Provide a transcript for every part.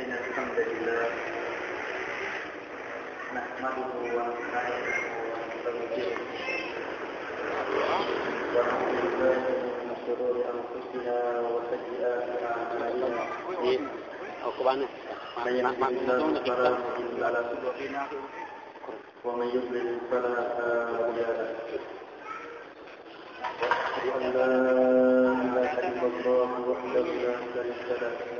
إن الحمد لله نحمده ونستعينه ونستغفره ونعوذ بالله من شرور أنفسنا وسيئات أعمالنا Aku ke mana? من يهده الله فلا مضل له ومن يضلل فلا هادي له واشهد ان لا اله الا الله وحده لا شريك له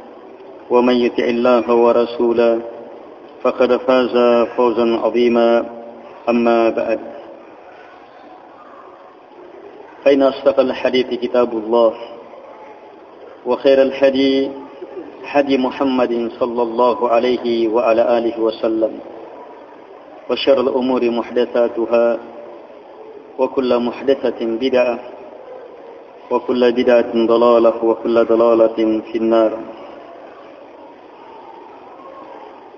ومن يطع الله ورسوله فقد فاز فوزا عظيما. أما بعد فإن أصدق الحديث كتاب الله وخير الحديث حدي محمد صلى الله عليه وعلى آله وسلم وشر الأمور محدثاتها وكل محدثة بدعة وكل بدعة ضلالة وكل ضلالة في النار.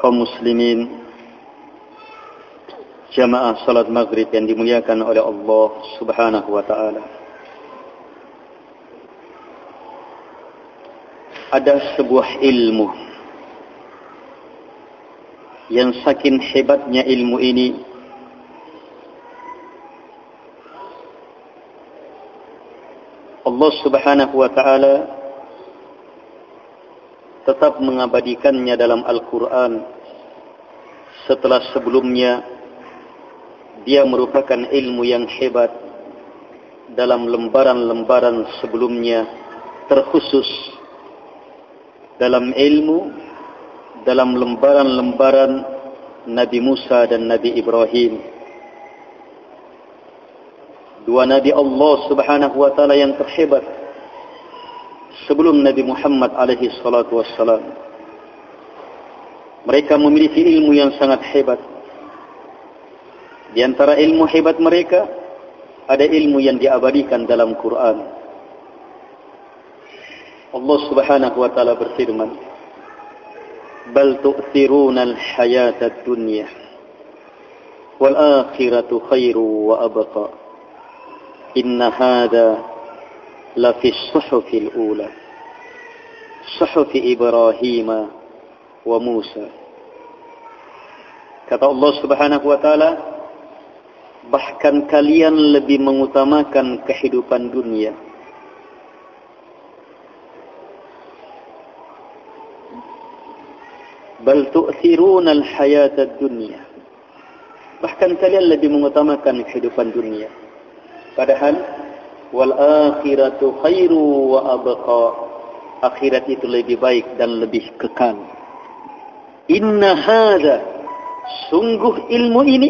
Kaum muslimin jamaah salat maghrib yang dimuliakan oleh Allah subhanahu wa ta'ala. Ada sebuah ilmu yang saking hebatnya ilmu ini. Allah Subhanahu wa taala tetap mengabadikannya dalam Al-Qur'an. Setelah sebelumnya dia merupakan ilmu yang hebat. Dalam lembaran-lembaran sebelumnya terkhusus dalam ilmu dalam lembaran-lembaran Nabi Musa dan Nabi Ibrahim. Dua Nabi Allah subhanahu wa ta'ala yang terhebat sebelum Nabi Muhammad alaihi salatu wassalam. Mereka memiliki ilmu yang sangat hebat. Di antara ilmu hebat mereka, ada ilmu yang diabadikan dalam Quran. Allah subhanahu wa ta'ala berfirman, Bal tu'thiruna al-hayata dunya wal-akhiratu khairu wa abaqa. Inna hada لفي الصحف الأولى صحف إبراهيم وموسى kata Allah subhanahu wa ta'ala bahkan kalian lebih mengutamakan kehidupan dunia bal tu'thiruna al-hayat ad-dunya bahkan kalian lebih mengutamakan kehidupan dunia padahal wal akhiratu khairu wa abqa. Akhirat itu lebih baik dan lebih kekal. Inna hadha sungguh ilmu ini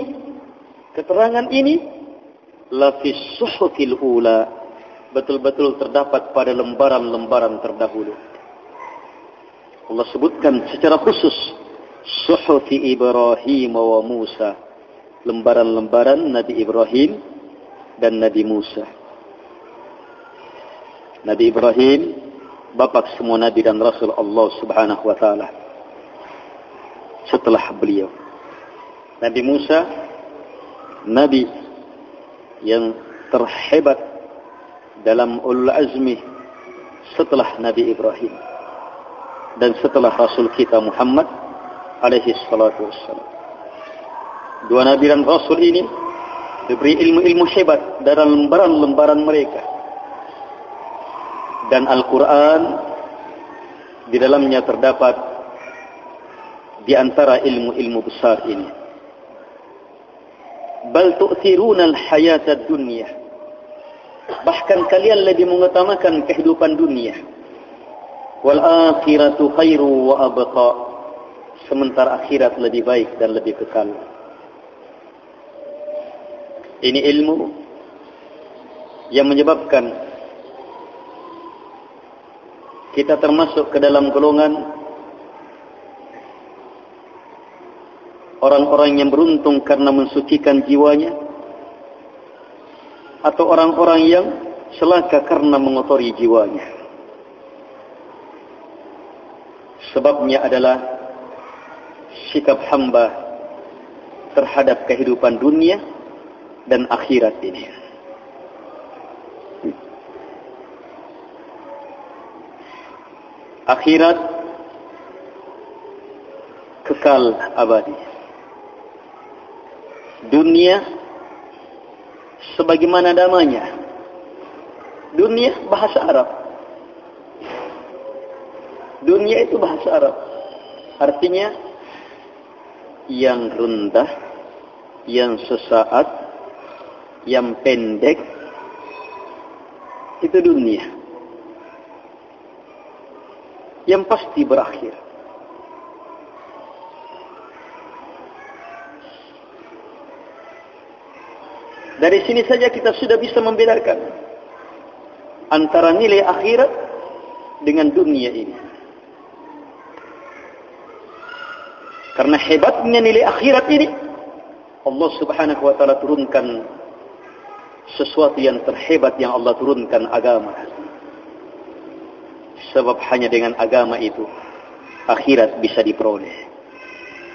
keterangan ini la fi suhufil ula. Betul-betul terdapat pada lembaran-lembaran terdahulu. Allah sebutkan secara khusus Suhufi Ibrahim wa Musa. Lembaran-lembaran Nabi Ibrahim dan Nabi Musa Nabi Ibrahim Bapak semua Nabi dan Rasul Allah subhanahu wa ta'ala Setelah beliau Nabi Musa Nabi yang terhebat dalam ulul azmi setelah Nabi Ibrahim dan setelah Rasul kita Muhammad alaihi salatu wassalam. Dua Nabi dan Rasul ini diberi ilmu-ilmu hebat dalam lembaran-lembaran mereka. Dan Al-Quran di dalamnya terdapat di antara ilmu-ilmu besar ini. bal tu'thiruna al-hayata dunya bahkan kalian lebih mengutamakan kehidupan dunia. Wal akhiratu khairu wa abqa. Sementara akhirat lebih baik dan lebih kekal. Ini ilmu yang menyebabkan kita termasuk ke dalam golongan orang-orang yang beruntung karena mensucikan jiwanya atau orang-orang yang celaka karena mengotori jiwanya. Sebabnya adalah sikap hamba terhadap kehidupan dunia dan akhirat ini akhirat kekal abadi. Dunia sebagaimana namanya dunia bahasa Arab. Dunia itu bahasa Arab. Artinya yang rendah yang sesaat yang pendek itu dunia yang pasti berakhir Dari sini saja kita sudah bisa membedakan antara nilai akhirat dengan dunia ini. Karena hebatnya nilai akhirat ini, Allah subhanahu wa ta'ala turunkan sesuatu yang terhebat yang Allah turunkan agama. Sebab hanya dengan agama itu, akhirat bisa diperoleh.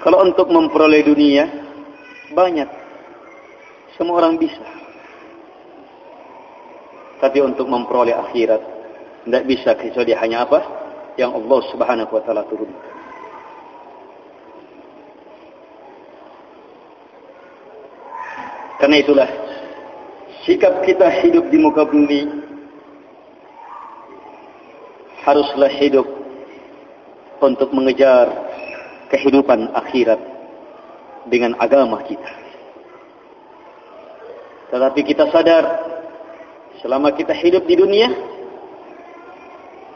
Kalau untuk memperoleh dunia, banyak semua orang bisa. Tapi untuk memperoleh akhirat, tidak bisa kecuali hanya apa? Yang Allah subhanahu wa ta'ala turunkan. Karena itulah, sikap kita hidup di muka bumi, haruslah hidup untuk mengejar kehidupan akhirat dengan agama kita. Tetapi kita sadar selama kita hidup di dunia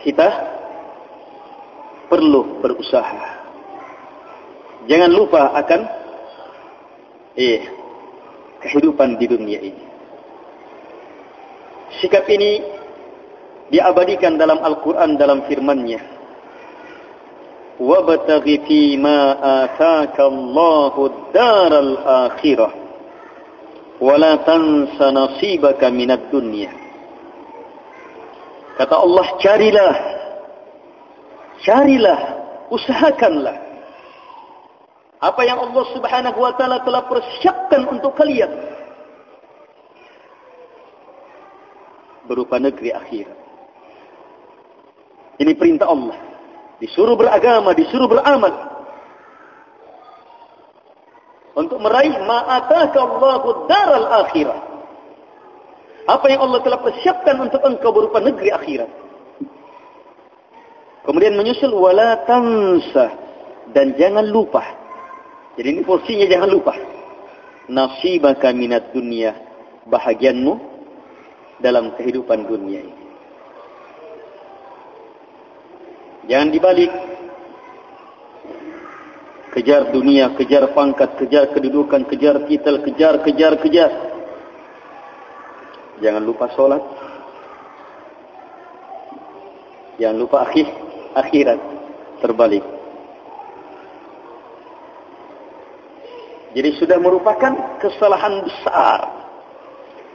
kita perlu berusaha. Jangan lupa akan eh kehidupan di dunia ini. Sikap ini diabadikan dalam Al-Qur'an dalam firman-Nya. Wabtaghi fi ma ataka Allahu ad-daral akhirah wala tansa nasibaka minad dunya kata Allah carilah carilah usahakanlah apa yang Allah Subhanahu wa taala telah persiapkan untuk kalian berupa negeri akhirat ini perintah Allah disuruh beragama disuruh beramal untuk meraih ma'ataka Allahu daral akhirah. Apa yang Allah telah persiapkan untuk engkau berupa negeri akhirat. Kemudian menyusul wala tansa dan jangan lupa. Jadi ini porsinya jangan lupa. Nasibaka minat dunia bahagianmu dalam kehidupan dunia ini. Jangan dibalik kejar dunia, kejar pangkat, kejar kedudukan, kejar titel, kejar, kejar, kejar. Jangan lupa solat. Jangan lupa akhir, akhirat terbalik. Jadi sudah merupakan kesalahan besar.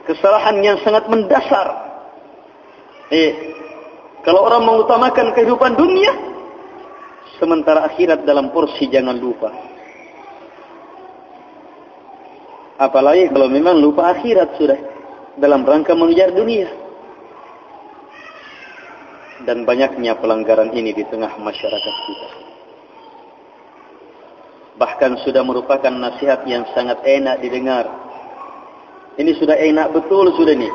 Kesalahan yang sangat mendasar. Eh, kalau orang mengutamakan kehidupan dunia, Sementara akhirat dalam porsi jangan lupa. Apalagi kalau memang lupa akhirat sudah. Dalam rangka mengejar dunia. Dan banyaknya pelanggaran ini di tengah masyarakat kita. Bahkan sudah merupakan nasihat yang sangat enak didengar. Ini sudah enak betul sudah nih.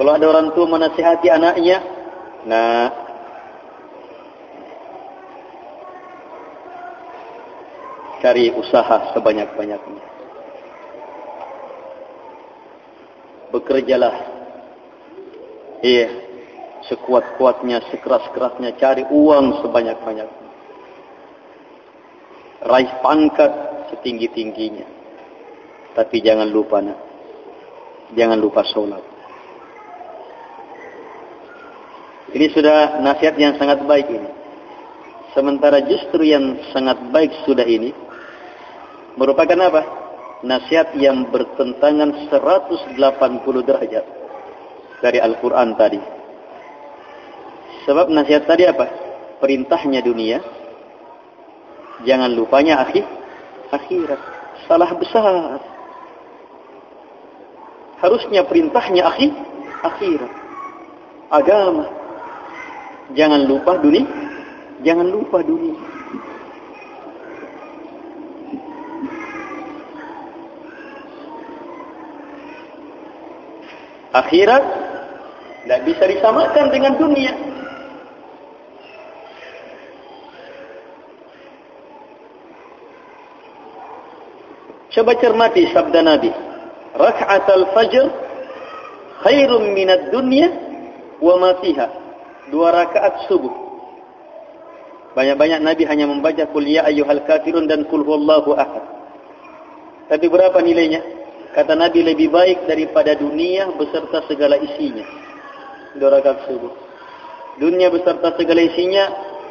Kalau ada orang tua menasihati anaknya. Nah, cari usaha sebanyak-banyaknya. bekerjalah. Iya, sekuat-kuatnya, sekeras-kerasnya cari uang sebanyak-banyak. Raih pangkat setinggi-tingginya. Tapi jangan lupa nak. Jangan lupa sholat. Ini sudah nasihat yang sangat baik ini. Sementara justru yang sangat baik sudah ini merupakan apa? Nasihat yang bertentangan 180 derajat dari Al-Quran tadi. Sebab nasihat tadi apa? Perintahnya dunia. Jangan lupanya akhir, akhirat. Salah besar. Harusnya perintahnya akhir, akhirat. Agama. Jangan lupa dunia. Jangan lupa dunia. Akhirat tidak bisa disamakan dengan dunia. Coba cermati sabda Nabi. Rak'at al-fajr khairum minat dunya wa ma fiha. Dua rakaat subuh. Banyak-banyak Nabi hanya membaca kul ya ayyuhal kafirun dan kul huwallahu ahad. Tapi berapa nilainya? Kata Nabi lebih baik daripada dunia beserta segala isinya. Dua rakaat subuh. Dunia beserta segala isinya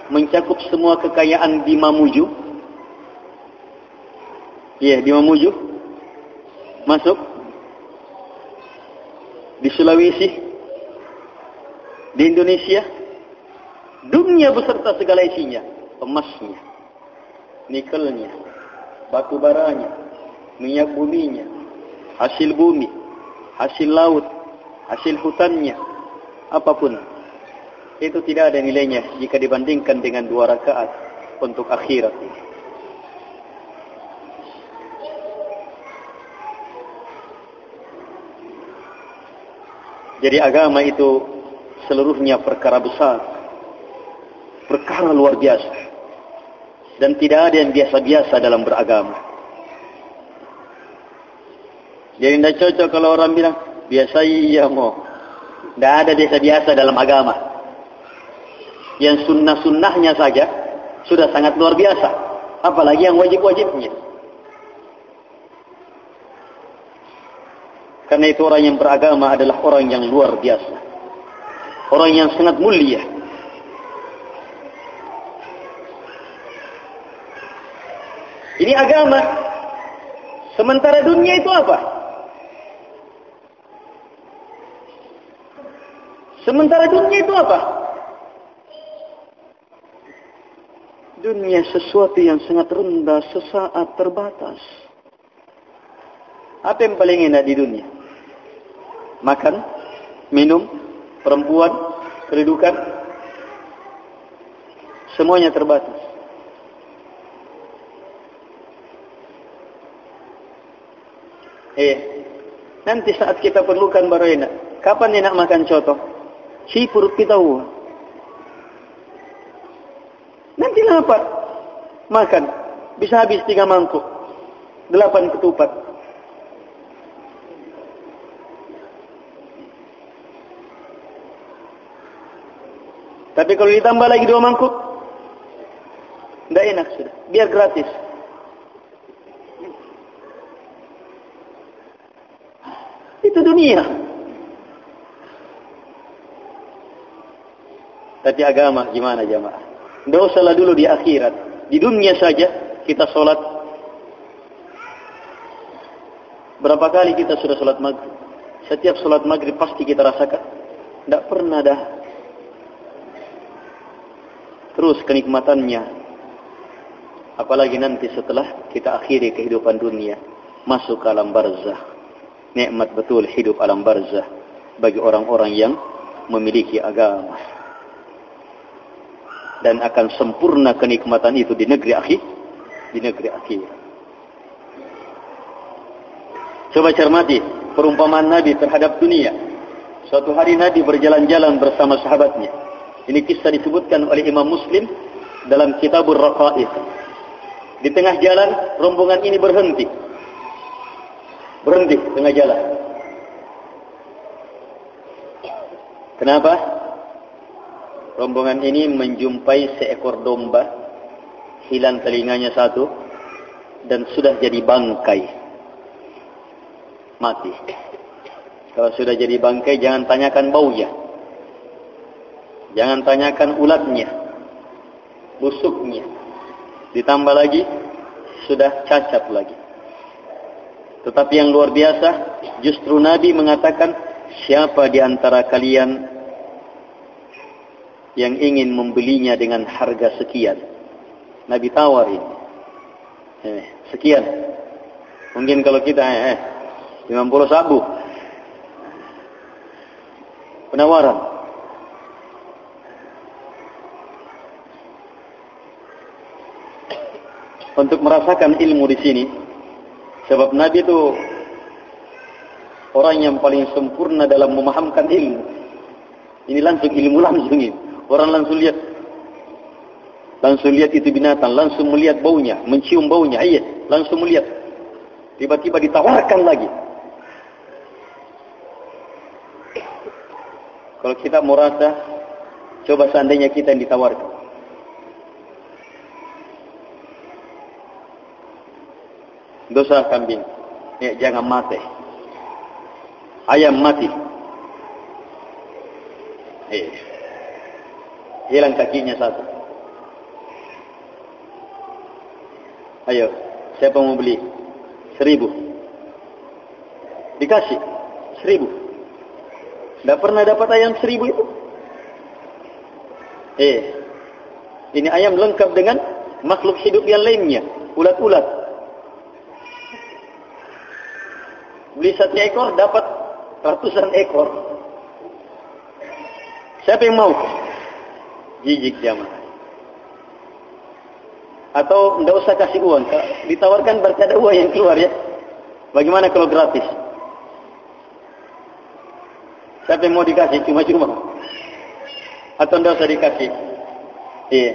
mencakup semua kekayaan di Mamuju, Ya, di Mamuju. Masuk. Di Sulawesi. Di Indonesia. Dunia beserta segala isinya. Emasnya. Nikelnya. Batu baranya. Minyak buminya. Hasil bumi. Hasil laut. Hasil hutannya. Apapun. Itu tidak ada nilainya jika dibandingkan dengan dua rakaat untuk akhirat ini. Jadi agama itu seluruhnya perkara besar. Perkara luar biasa. Dan tidak ada yang biasa-biasa dalam beragama. Jadi tidak cocok kalau orang bilang, biasa iya mau. Tidak ada biasa-biasa dalam agama. Yang sunnah-sunnahnya saja sudah sangat luar biasa. Apalagi yang wajib-wajibnya. Karena itu orang yang beragama adalah orang yang luar biasa. Orang yang sangat mulia. Ini agama. Sementara dunia itu apa? Sementara dunia itu apa? Dunia sesuatu yang sangat rendah, sesaat terbatas. Apa yang paling enak di dunia? makan, minum, perempuan, kedudukan, semuanya terbatas. Eh, nanti saat kita perlukan baru enak. Kapan enak makan coto? Si perut kita uang. Nanti apa? Makan. Bisa habis tiga mangkuk. Delapan ketupat. Tapi kalau ditambah lagi dua mangkuk, tidak enak sudah. Biar gratis. Itu dunia. Tapi agama gimana jamaah? Tidak usahlah dulu di akhirat. Di dunia saja kita solat. Berapa kali kita sudah solat maghrib? Setiap solat maghrib pasti kita rasakan. Tidak pernah dah terus kenikmatannya. Apalagi nanti setelah kita akhiri kehidupan dunia masuk ke alam barzah. Nikmat betul hidup alam barzah bagi orang-orang yang memiliki agama. Dan akan sempurna kenikmatan itu di negeri akhir di negeri akhir. Coba cermati perumpamaan Nabi terhadap dunia. Suatu hari Nabi berjalan-jalan bersama sahabatnya ini kisah disebutkan oleh Imam Muslim dalam Kitabur Raqa'id. Di tengah jalan, rombongan ini berhenti. Berhenti tengah jalan. Kenapa? Rombongan ini menjumpai seekor domba, hilang telinganya satu, dan sudah jadi bangkai. Mati. Kalau sudah jadi bangkai, jangan tanyakan baunya. Jangan tanyakan ulatnya, busuknya. Ditambah lagi, sudah cacat lagi. Tetapi yang luar biasa, justru Nabi mengatakan, siapa di antara kalian yang ingin membelinya dengan harga sekian? Nabi tawarin. Eh, sekian. Mungkin kalau kita, eh, 50 sabu. Penawaran. Untuk merasakan ilmu di sini, Sebab Nabi itu orang yang paling sempurna dalam memahamkan ilmu. Ini langsung ilmu langsung ini. Orang langsung lihat. Langsung lihat itu binatang. Langsung melihat baunya. Mencium baunya. Iya. Langsung melihat. Tiba-tiba ditawarkan lagi. Kalau kita mau rasa. Coba seandainya kita yang ditawarkan. Dosa kambing. Ya, jangan mati. Ayam mati. Eh. Hilang kakinya satu. Ayo, siapa mau beli? Seribu. Dikasih. Seribu. Tidak pernah dapat ayam seribu itu. Eh, ini ayam lengkap dengan makhluk hidup yang lainnya. Ulat-ulat. Beli satu ekor dapat ratusan ekor. Siapa yang mau? Jijik jamaah. Atau tidak usah kasih uang. Ditawarkan berarti ada uang yang keluar ya. Bagaimana kalau gratis? Siapa yang mau dikasih cuma-cuma? Atau tidak usah dikasih? Iya.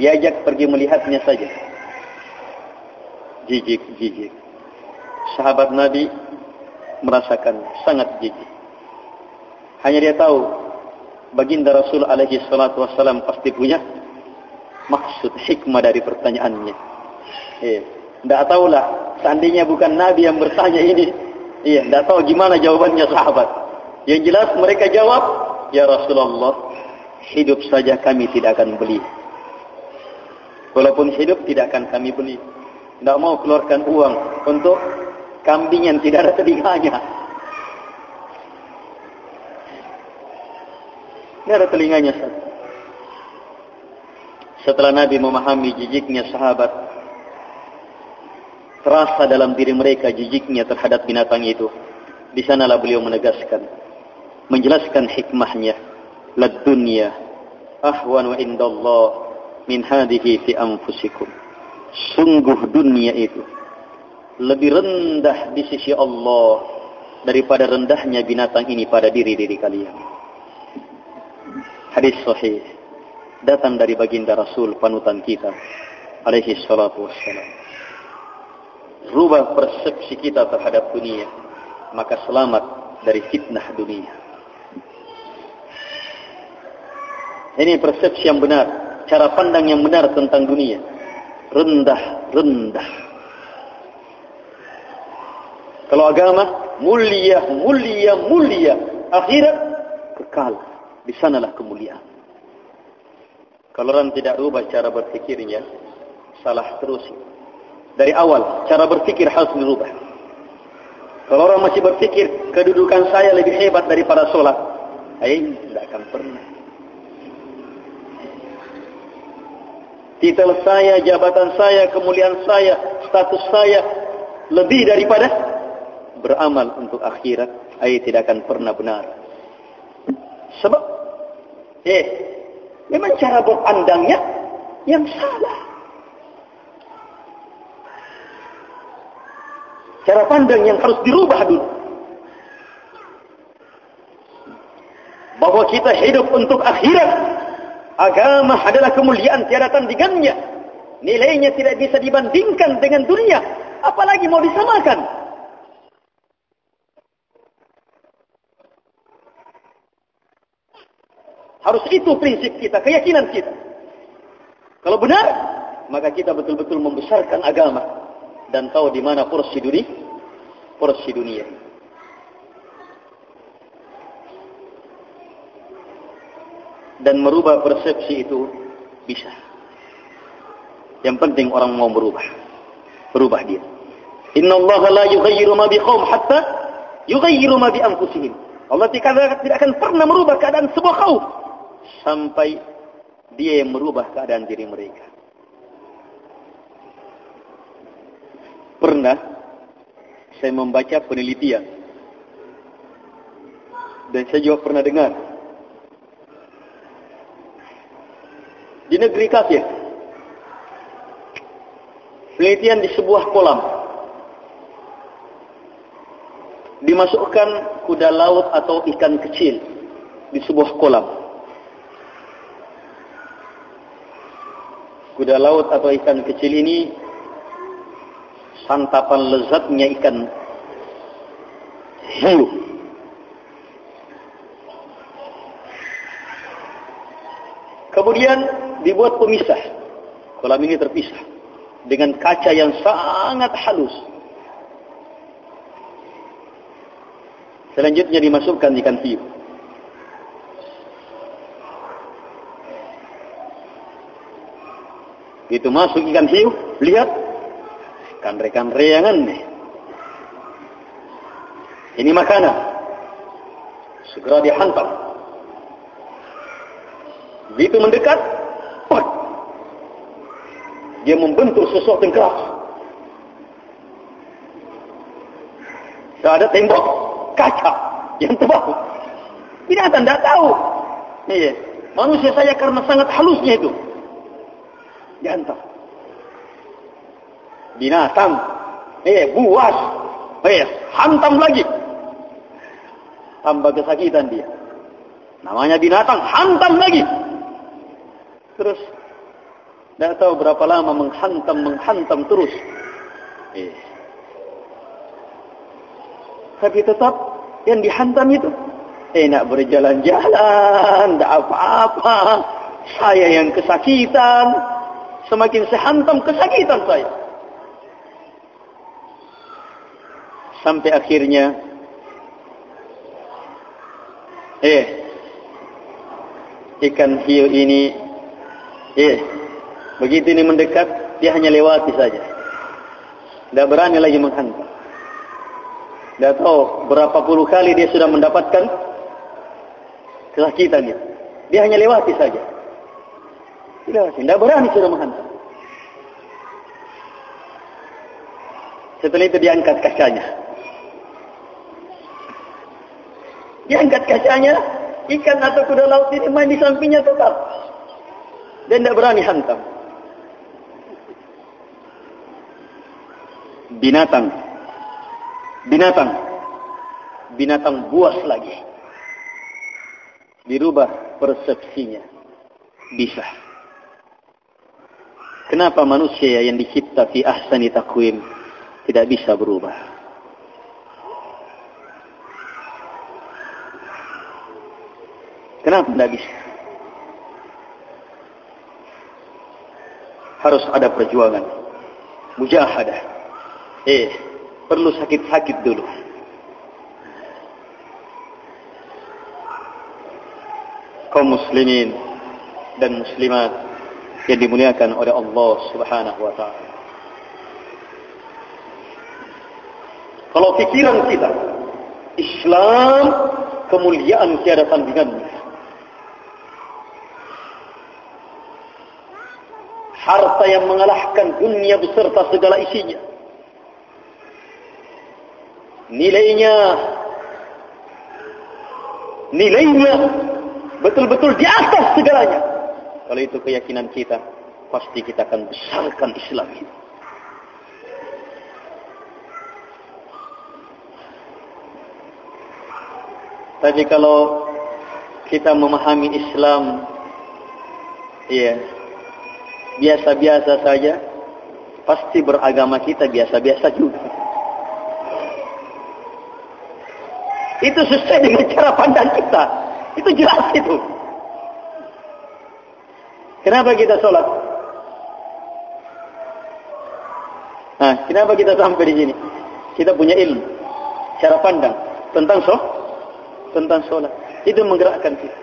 Diajak pergi melihatnya saja. Jijik, jijik sahabat Nabi merasakan sangat jijik. Hanya dia tahu baginda Rasul alaihi salatu wassalam pasti punya maksud hikmah dari pertanyaannya. Eh, tidak tahulah seandainya bukan Nabi yang bertanya ini. Iya, tidak tahu gimana jawabannya sahabat. Yang jelas mereka jawab, Ya Rasulullah, hidup saja kami tidak akan beli. Walaupun hidup tidak akan kami beli. Tidak mau keluarkan uang untuk kambing yang tidak ada telinganya. Tidak ada telinganya. Setelah Nabi memahami jijiknya sahabat, terasa dalam diri mereka jijiknya terhadap binatang itu. Di sanalah beliau menegaskan, menjelaskan hikmahnya. Lad dunya ahwan wa indallah min hadihi fi anfusikum. Sungguh dunia itu lebih rendah di sisi Allah daripada rendahnya binatang ini pada diri-diri kalian. Hadis sahih datang dari baginda Rasul panutan kita alaihi salatu wassalam. Rubah persepsi kita terhadap dunia, maka selamat dari fitnah dunia. Ini persepsi yang benar, cara pandang yang benar tentang dunia. Rendah, rendah. Kalau agama mulia, mulia, mulia, akhirat kekal. Di sanalah kemuliaan. Kalau orang tidak rubah cara berfikirnya, salah terus. Dari awal, cara berfikir harus dirubah. Kalau orang masih berfikir, kedudukan saya lebih hebat daripada sholat, eh, tidak akan pernah. Titel saya, jabatan saya, kemuliaan saya, status saya, lebih daripada beramal untuk akhirat, ayat tidak akan pernah benar. Sebab, eh, memang cara berpandangnya yang salah. Cara pandang yang harus dirubah dulu. Bahwa kita hidup untuk akhirat. Agama adalah kemuliaan tiada tandingannya. Nilainya tidak bisa dibandingkan dengan dunia. Apalagi mau disamakan. Harus itu prinsip kita, keyakinan kita. Kalau benar, maka kita betul-betul membesarkan agama dan tahu di mana porsi dunia, porsi dunia. Dan merubah persepsi itu bisa. Yang penting orang mau berubah. Berubah dia. Inna Allah la yughayyiru ma biqawm hatta yughayyiru ma bi anfusihim. Allah tidak akan pernah merubah keadaan sebuah kaum sampai dia merubah keadaan diri mereka. Pernah saya membaca penelitian dan saya juga pernah dengar di negeri kafir penelitian di sebuah kolam dimasukkan kuda laut atau ikan kecil di sebuah kolam kuda laut atau ikan kecil ini santapan lezatnya ikan hiu. Kemudian dibuat pemisah. Kolam ini terpisah dengan kaca yang sangat halus. Selanjutnya dimasukkan ikan hiu. Itu masuk ikan hiu, lihat kan rekan reangan nih. Ini makanan. Segera dihantam. Begitu mendekat, pot. Dia membentur sesuatu yang keras. Ada tembok kaca yang tebal. Binatang tidak tahu. Iya. Manusia saya karena sangat halusnya itu dihantam. Binatang, eh buas, eh hantam lagi. Tambah kesakitan dia. Namanya binatang, hantam lagi. Terus, tidak tahu berapa lama menghantam, menghantam terus. Eh. Tapi tetap yang dihantam itu enak berjalan-jalan, tidak apa-apa. Saya yang kesakitan, semakin saya hantam kesakitan saya. Sampai akhirnya, eh, ikan hiu ini, eh, begitu ini mendekat, dia hanya lewati saja. Tidak berani lagi menghantam. Tidak tahu berapa puluh kali dia sudah mendapatkan kesakitan itu. Dia hanya lewati saja. Tidak berani sudah menghantam. Setelah itu diangkat kacanya. Diangkat kacanya, ikan atau kuda laut ini main di sampingnya tetap. Dan tidak berani hantam. Binatang. Binatang. Binatang buas lagi. Dirubah persepsinya. Bisa. Kenapa manusia yang dicipta fi ahsani takwim tidak bisa berubah? Kenapa tidak bisa? Harus ada perjuangan. Mujahadah. Eh, perlu sakit-sakit dulu. Kaum muslimin dan muslimat yang dimuliakan oleh Allah Subhanahu wa taala. Kalau pikiran kita Islam kemuliaan tiada tandingannya. Harta yang mengalahkan dunia beserta segala isinya. Nilainya nilainya betul-betul di atas segalanya. Kalau itu keyakinan kita, pasti kita akan besarkan Islam ini. Tapi kalau kita memahami Islam, iya, biasa-biasa saja, pasti beragama kita biasa-biasa juga. Itu sesuai dengan cara pandang kita. Itu jelas itu. Kenapa kita sholat? Nah, kenapa kita sampai di sini? Kita punya ilmu, cara pandang tentang sholat, tentang sholat. Itu menggerakkan kita.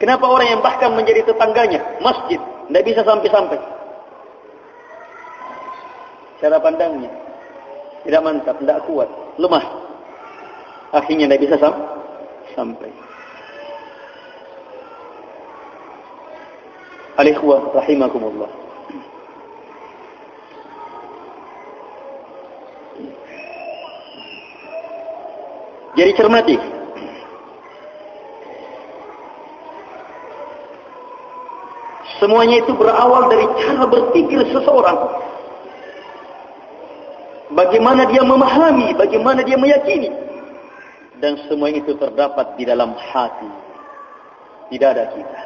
Kenapa orang yang bahkan menjadi tetangganya masjid tidak bisa sampai-sampai? Cara pandangnya tidak mantap, tidak kuat, lemah. Akhirnya tidak bisa sam sampai. Alikhwah rahimakumullah. Jadi cermati. Semuanya itu berawal dari cara berpikir seseorang. Bagaimana dia memahami, bagaimana dia meyakini. Dan semua itu terdapat di dalam hati. Tidak ada kita.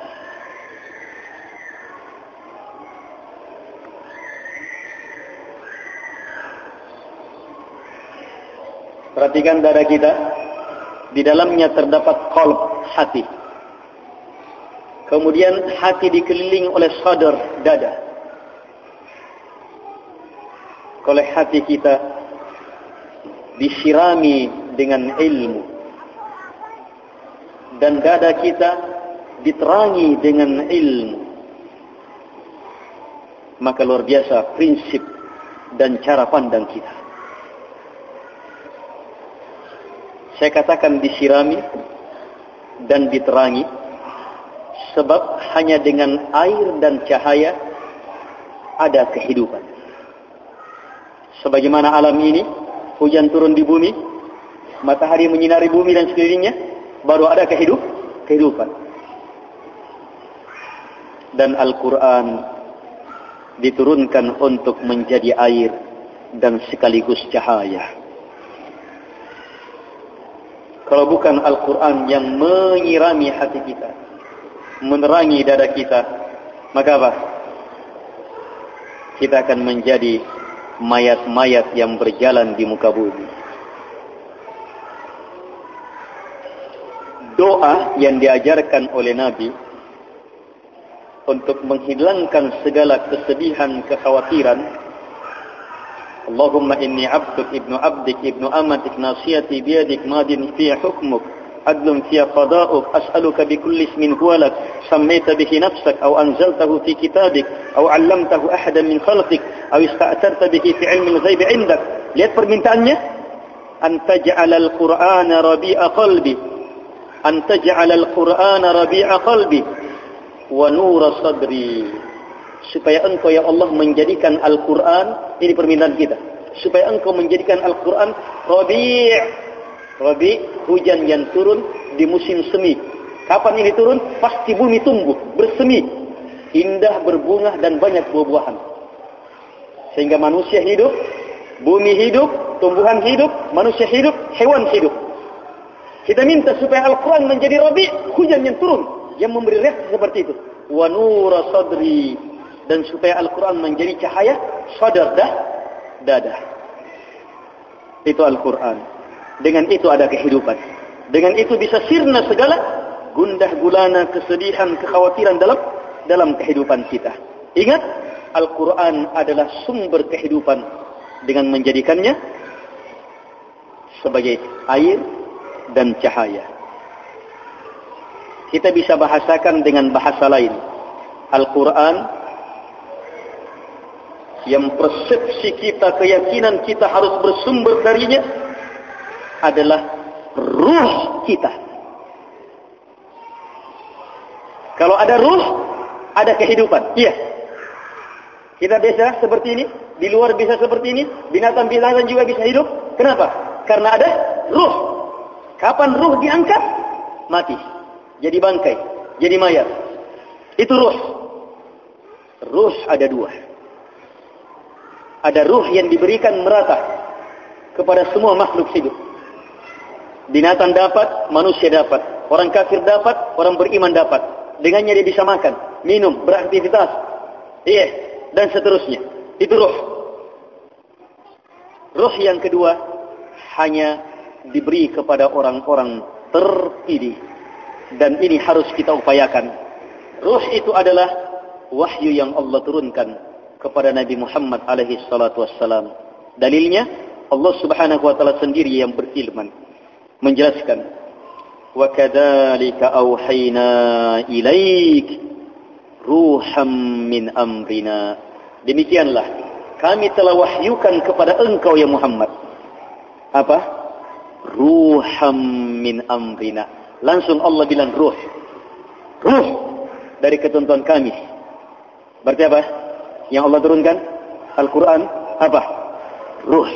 Perhatikan dada kita. Di dalamnya terdapat kolb hati. Kemudian hati dikelilingi oleh sadar dada. Kalau hati kita disirami dengan ilmu. Dan dada kita diterangi dengan ilmu. Maka luar biasa prinsip dan cara pandang kita. saya katakan disirami dan diterangi sebab hanya dengan air dan cahaya ada kehidupan sebagaimana alam ini hujan turun di bumi matahari menyinari bumi dan sekelilingnya baru ada kehidup kehidupan dan Al-Quran diturunkan untuk menjadi air dan sekaligus cahaya. Kalau bukan Al-Quran yang menyirami hati kita menerangi dada kita maka apa? Kita akan menjadi mayat-mayat yang berjalan di muka bumi. Doa yang diajarkan oleh nabi untuk menghilangkan segala kesedihan kekhawatiran. Allahumma inni abduk ibnu 'abdik ibnu amatik nasiyati biadik madin fi hukmuk. عدل في قضاؤك أسألك بكل اسم هو لك سميت به نفسك أو أنزلته في كتابك أو علمته أحدا من خلقك أو استأثرت به في علم الغيب عندك. lihat permintaannya أن تجعل القرآن ربيع قلبي. أن تجعل القرآن ربيع قلبي. ونور صدري. supaya engkau ya Allah menjadikan Al-Quran ini permintaan kita. supaya engkau menjadikan Al-Quran Rabi' Rabi' hujan yang turun di musim semi kapan ini turun? pasti bumi tumbuh bersemi indah berbunga dan banyak buah-buahan sehingga manusia hidup bumi hidup tumbuhan hidup manusia hidup hewan hidup kita minta supaya Al-Quran menjadi Rabi' hujan yang turun yang memberi reaksi seperti itu wa nura sadri dan supaya Al-Quran menjadi cahaya sadar dah dada. Itu Al-Quran. Dengan itu ada kehidupan. Dengan itu bisa sirna segala gundah gulana, kesedihan, kekhawatiran dalam dalam kehidupan kita. Ingat, Al-Quran adalah sumber kehidupan dengan menjadikannya sebagai air dan cahaya. Kita bisa bahasakan dengan bahasa lain. Al-Quran yang persepsi kita, keyakinan kita harus bersumber darinya adalah ruh kita. Kalau ada ruh, ada kehidupan. Iya. Kita biasa seperti ini, di luar bisa seperti ini, binatang-binatang juga bisa hidup. Kenapa? Karena ada ruh. Kapan ruh diangkat? Mati. Jadi bangkai, jadi mayat. Itu ruh. Ruh ada dua ada ruh yang diberikan merata kepada semua makhluk hidup. Binatang dapat, manusia dapat. Orang kafir dapat, orang beriman dapat. Dengannya dia bisa makan, minum, beraktivitas. Iya, dan seterusnya. Itu ruh. Ruh yang kedua hanya diberi kepada orang-orang terpilih. Dan ini harus kita upayakan. Ruh itu adalah wahyu yang Allah turunkan kepada Nabi Muhammad alaihi salatu wassalam. Dalilnya Allah Subhanahu wa taala sendiri yang berfirman menjelaskan. Wa kadzalika auhayna ilaik ruham min amrina. Demikianlah kami telah wahyukan kepada engkau ya Muhammad. Apa? Ruham min amrina. Langsung Allah bilang ruh. Ruh dari ketentuan kami. Berarti apa? Yang Allah turunkan? Al-Quran? Apa? Ruh.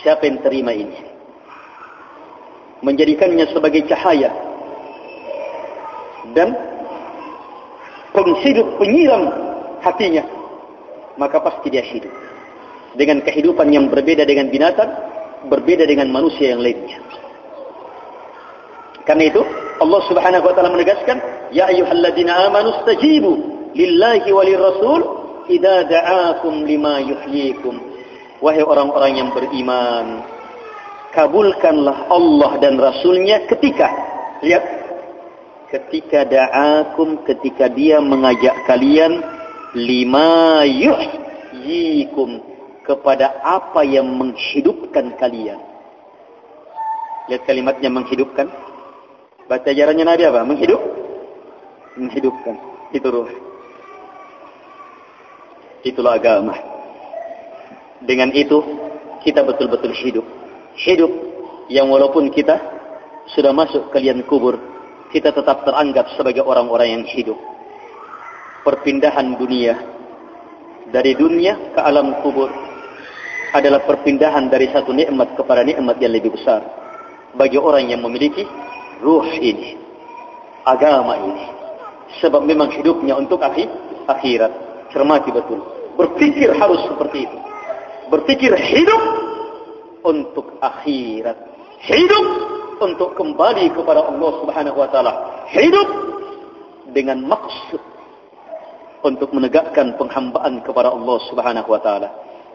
Siapa yang terima ini menjadikannya sebagai cahaya. Dan penghidup penyiram hatinya maka pasti dia hidup. Dengan kehidupan yang berbeda dengan binatang berbeda dengan manusia yang lainnya. Karena itu Allah Subhanahu wa taala menegaskan ya ayyuhalladzina amanu stajibu lillahi walirrasul idza da'akum lima yuhyikum. Wahai orang-orang yang beriman kabulkanlah Allah dan rasulnya ketika lihat ketika da'akum ketika dia mengajak kalian lima yuhyikum kepada apa yang menghidupkan kalian lihat kalimatnya menghidupkan Baca ajarannya Nabi apa? Menghidup? Menghidupkan. Itu ruh. Itulah agama. Dengan itu, kita betul-betul hidup. Hidup yang walaupun kita sudah masuk ke lian kubur, kita tetap teranggap sebagai orang-orang yang hidup. Perpindahan dunia dari dunia ke alam kubur adalah perpindahan dari satu nikmat kepada nikmat yang lebih besar bagi orang yang memiliki ruh ini, agama ini. Sebab memang hidupnya untuk akhir, akhirat. Cermati betul. Berpikir harus seperti itu. Berpikir hidup untuk akhirat. Hidup untuk kembali kepada Allah Subhanahu wa taala. Hidup dengan maksud untuk menegakkan penghambaan kepada Allah Subhanahu wa taala.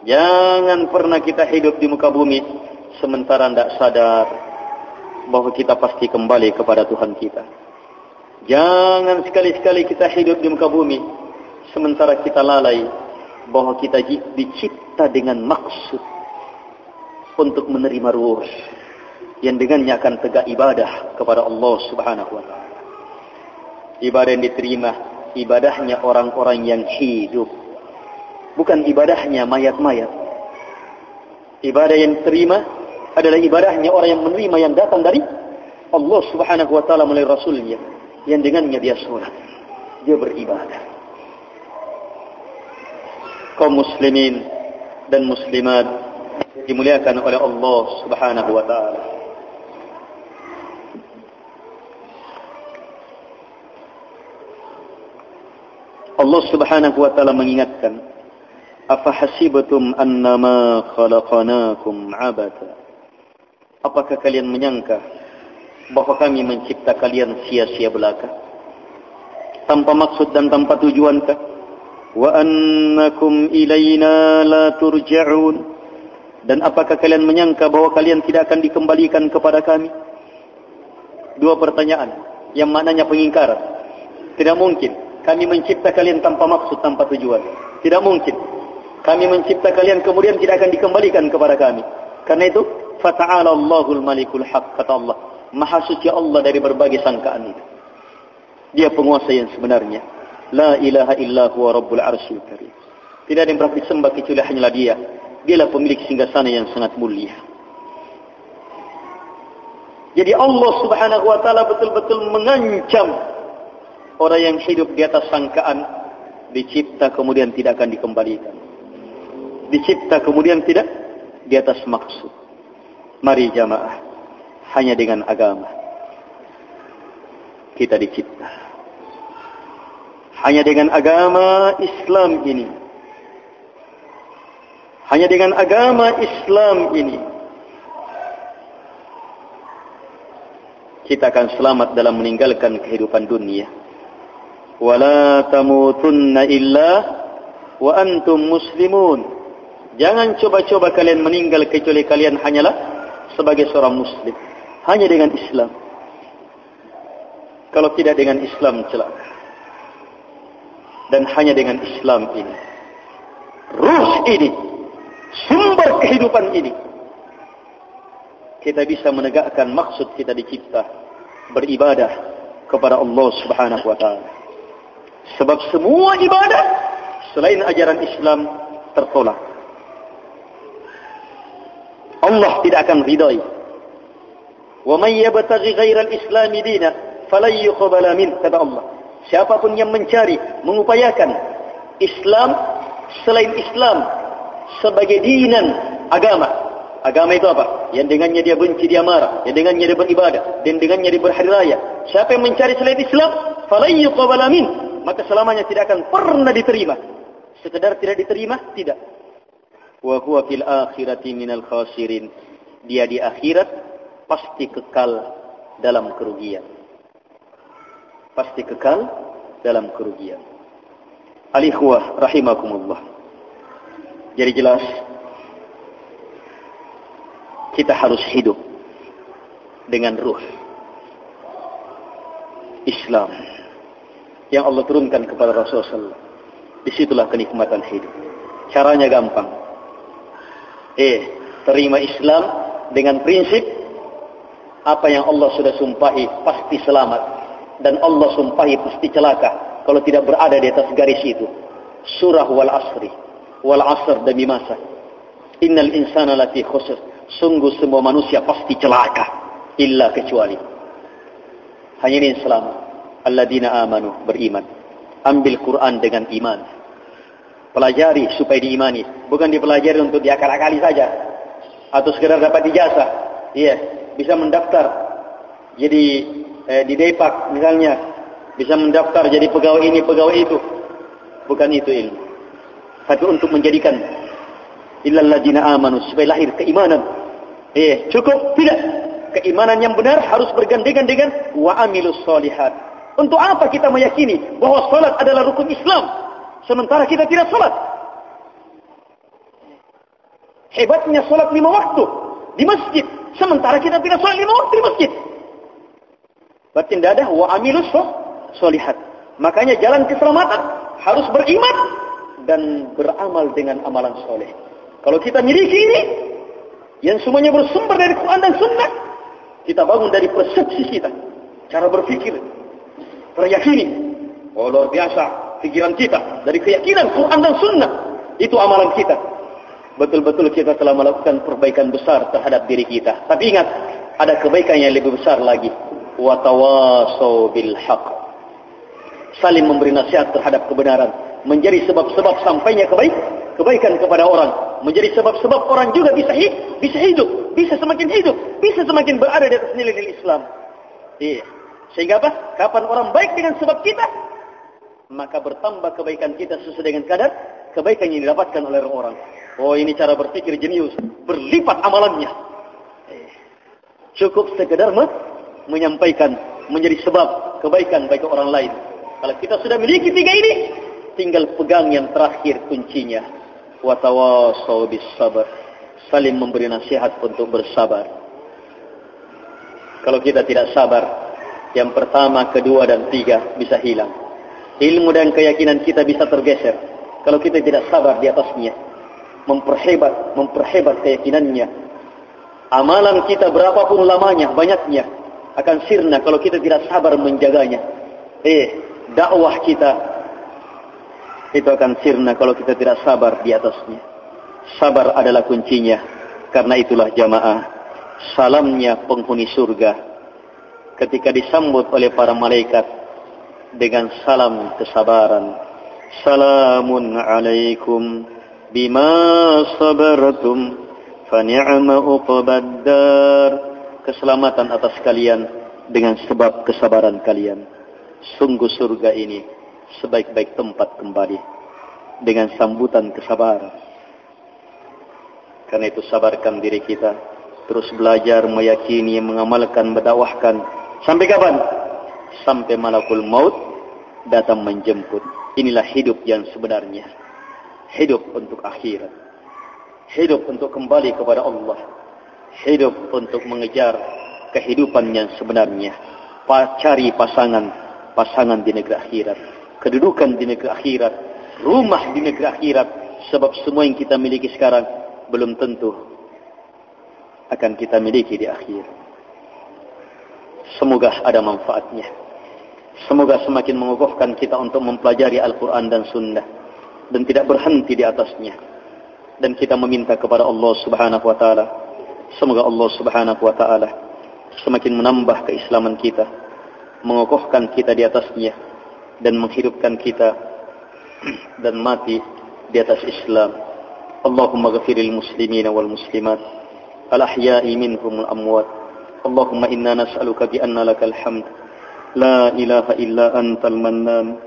Jangan pernah kita hidup di muka bumi sementara tidak sadar bahawa kita pasti kembali kepada Tuhan kita. Jangan sekali-sekali kita hidup di muka bumi sementara kita lalai bahawa kita dicipta dengan maksud untuk menerima ruh yang dengannya akan tegak ibadah kepada Allah Subhanahu wa taala. Ibadah yang diterima ibadahnya orang-orang yang hidup bukan ibadahnya mayat-mayat. Ibadah yang terima adalah ibadahnya orang yang menerima yang datang dari Allah Subhanahu wa taala melalui rasulnya yang dengannya dia salat dia beribadah kaum muslimin dan muslimat dimuliakan oleh Allah Subhanahu wa taala Allah Subhanahu wa taala mengingatkan afa hasibatum annama khalaqnakum abata Apakah kalian menyangka bahawa kami mencipta kalian sia-sia belaka? Tanpa maksud dan tanpa tujuan kah? Wa annakum ilayna la turja'un. Dan apakah kalian menyangka bahawa kalian tidak akan dikembalikan kepada kami? Dua pertanyaan yang maknanya pengingkaran. Tidak mungkin kami mencipta kalian tanpa maksud, tanpa tujuan. Tidak mungkin kami mencipta kalian kemudian tidak akan dikembalikan kepada kami. Karena itu Fata'ala Allahul Malikul Haq kata Allah. Maha suci Allah dari berbagai sangkaan itu. Dia penguasa yang sebenarnya. La ilaha illa huwa rabbul arsyil karim. Tidak ada yang berarti sembah kecuali hanyalah dia. Dialah pemilik singgasana yang sangat mulia. Jadi Allah subhanahu wa ta'ala betul-betul mengancam orang yang hidup di atas sangkaan dicipta kemudian tidak akan dikembalikan. Dicipta kemudian tidak di atas maksud. Mari jamaah hanya dengan agama kita dicipta. Hanya dengan agama Islam ini. Hanya dengan agama Islam ini. Kita akan selamat dalam meninggalkan kehidupan dunia. Wala tamutunna illa wa antum muslimun. Jangan coba-coba kalian meninggal kecuali kalian hanyalah sebagai seorang muslim hanya dengan Islam kalau tidak dengan Islam celaka Dan hanya dengan Islam ini. Ruh ini. Sumber kehidupan ini. Kita bisa menegakkan maksud kita dicipta. Beribadah kepada Allah subhanahu wa ta'ala. Sebab semua ibadah selain ajaran Islam tertolak. Allah tidak akan ridai. Wa may yabtaghi ghayra al-islam dinan falan yuqbala min kata Allah. Siapapun yang mencari, mengupayakan Islam selain Islam sebagai dinan agama. Agama itu apa? Yang dengannya dia benci, dia marah. Yang dengannya dia beribadah. Dan dengannya dia berhari raya. Siapa yang mencari selain Islam, falan yuqbala min. Maka selamanya tidak akan pernah diterima. Sekedar tidak diterima, tidak. Wa huwa fil akhirati minal khasirin. Dia di akhirat pasti kekal dalam kerugian. Pasti kekal dalam kerugian. Alikhwah rahimakumullah. Jadi jelas kita harus hidup dengan ruh Islam yang Allah turunkan kepada Rasulullah. Disitulah kenikmatan hidup. Caranya gampang. Eh, terima Islam dengan prinsip apa yang Allah sudah sumpahi pasti selamat dan Allah sumpahi pasti celaka kalau tidak berada di atas garis itu surah wal asri wal asr demi masa. Innal insana lati khusr. Sungguh semua manusia pasti celaka. Illa kecuali. Hanya ini selamat. Alladzina amanu beriman. Ambil Quran dengan iman. Pelajari supaya diimani. Bukan dipelajari untuk diakal-akali saja. Atau sekedar dapat ijazah. Iya. Yeah bisa mendaftar. Jadi eh, di Depak misalnya. Bisa mendaftar jadi pegawai ini pegawai itu. Bukan itu ilmu tapi untuk menjadikan illal ladina amanu supaya lahir keimanan. Eh cukup? Tidak. Keimanan yang benar harus bergandengan dengan wa amilus solihat. Untuk apa kita meyakini bahwa salat adalah rukun Islam? Sementara kita tidak salat hebatnya salat lima waktu di masjid. Sementara kita tidak sholat lima waktu di masjid. Berarti tidak ada. Wa amilus solihat. Makanya jalan keselamatan harus beriman dan beramal dengan amalan soleh. Kalau kita miliki ini, yang semuanya bersumber dari Quran dan Sunnah, kita bangun dari persepsi kita, cara berpikir, teryakini. Oh luar biasa pikiran kita dari keyakinan Quran dan Sunnah itu amalan kita betul-betul kita telah melakukan perbaikan besar terhadap diri kita. Tapi ingat, ada kebaikan yang lebih besar lagi. Watawasau bil haq. Saling memberi nasihat terhadap kebenaran. Menjadi sebab-sebab sampainya kebaik, kebaikan kepada orang. Menjadi sebab-sebab orang juga bisa hidup, bisa hidup, bisa semakin hidup, bisa semakin berada di atas nilai-nilai Islam. Iya. Sehingga apa? Kapan orang baik dengan sebab kita, maka bertambah kebaikan kita sesuai dengan kadar kebaikan yang didapatkan oleh orang. Oh ini cara berpikir jenius. Berlipat amalannya. Eh, cukup sekedar menyampaikan. Menjadi sebab kebaikan bagi orang lain. Kalau kita sudah memiliki tiga ini. Tinggal pegang yang terakhir kuncinya. Watawasau bis sabar. Saling memberi nasihat untuk bersabar. Kalau kita tidak sabar. Yang pertama, kedua dan tiga bisa hilang. Ilmu dan keyakinan kita bisa tergeser. Kalau kita tidak sabar di atasnya memperhebat memperhebat keyakinannya amalan kita berapapun lamanya banyaknya akan sirna kalau kita tidak sabar menjaganya eh dakwah kita itu akan sirna kalau kita tidak sabar di atasnya. Sabar adalah kuncinya. Karena itulah jamaah salamnya penghuni surga. Ketika disambut oleh para malaikat dengan salam kesabaran. Salamun alaikum bima sabartum fa ni'ma uqbaddar keselamatan atas kalian dengan sebab kesabaran kalian. Sungguh surga ini sebaik-baik tempat kembali dengan sambutan kesabaran. Karena itu sabarkan diri kita terus belajar meyakini mengamalkan berdakwahkan. Sampai kapan? Sampai malakul maut datang menjemput. Inilah hidup yang sebenarnya. Hidup untuk akhirat. Hidup untuk kembali kepada Allah. Hidup untuk mengejar kehidupan yang sebenarnya. Cari pasangan pasangan di negeri akhirat kedudukan di negeri akhirat, rumah di negeri akhirat sebab semua yang kita miliki sekarang belum tentu akan kita miliki di akhir. Semoga ada manfaatnya. Semoga semakin mengukuhkan kita untuk mempelajari Al-Quran dan Sunnah dan tidak berhenti di atasnya. Dan kita meminta kepada Allah Subhanahu Wa Taala, semoga Allah Subhanahu Wa Taala semakin menambah keislaman kita, mengukuhkan kita di atasnya dan menghidupkan kita dan mati di atas Islam. Allahumma ghafiril muslimin wal muslimat al ahya'i minhum al amwat. Allahumma inna nas'aluka bi anna lakal hamd la ilaha illa antal mannan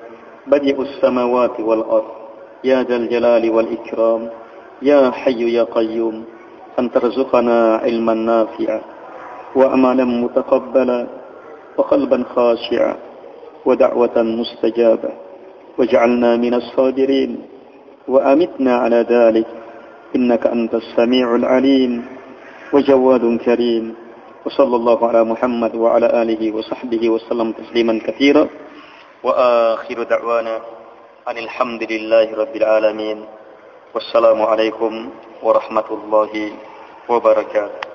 badi'us samawati wal ardh يا ذا الجلال والإكرام يا حي يا قيوم أن ترزقنا علما نافعا وأمالا متقبلا وقلبا خاشعا ودعوة مستجابة. واجعلنا من الصابرين. وأمتنا على ذلك. إنك أنت السميع العليم. وجواد كريم. وصلى الله على محمد وعلى آله وصحبه وسلم تسليما كثيرا. وآخر دعوانا أن الحمد لله رب العالمين. والسلام عليكم ورحمة الله وبركاته.